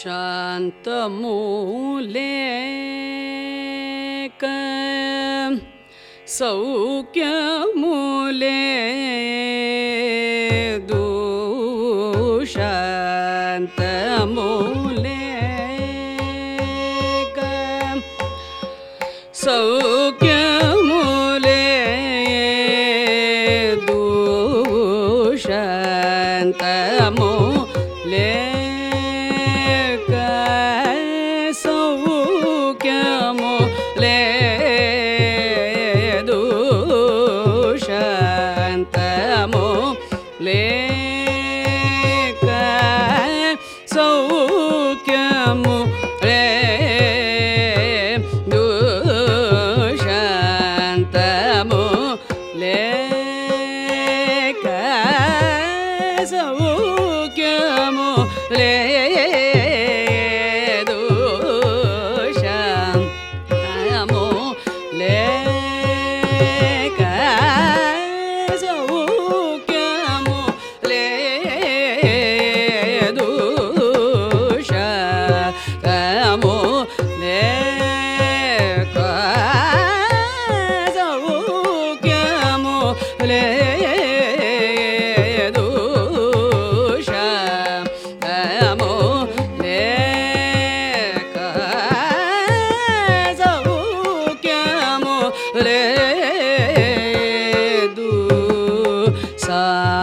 शान्तमूले सौख्यमूले शन्तमूलौक्यमुलो सौख्य le.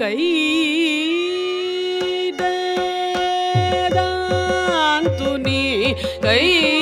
கை கை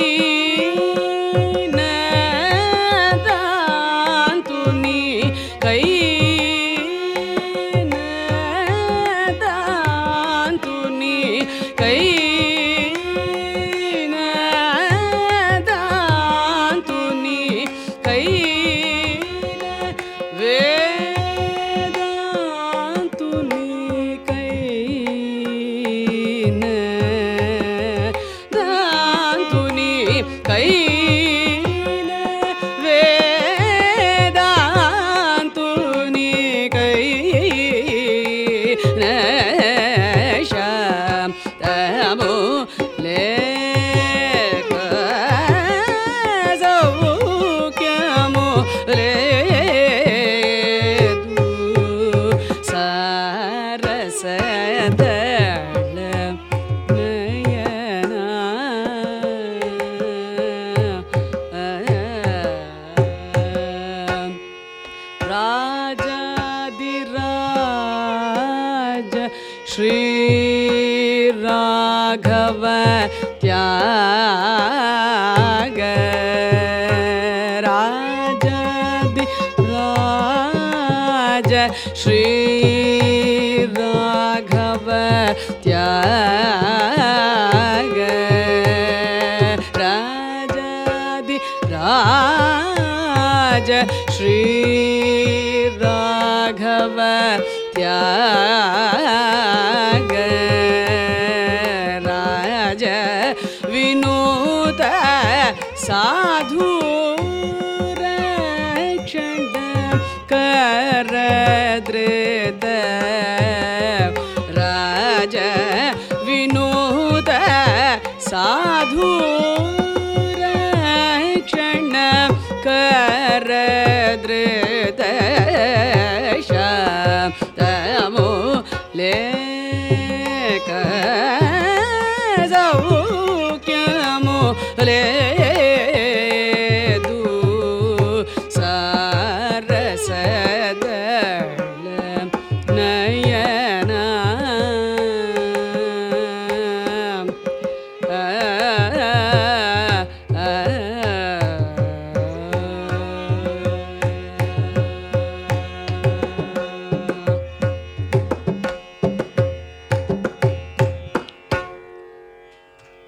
श्रीराघव त्याग। राजादि राज। श्रीराघव त्याग। राजादि राज। श्रीराघव त्याग विनो साधुण कर राजा विनो साधुरक्षण कर le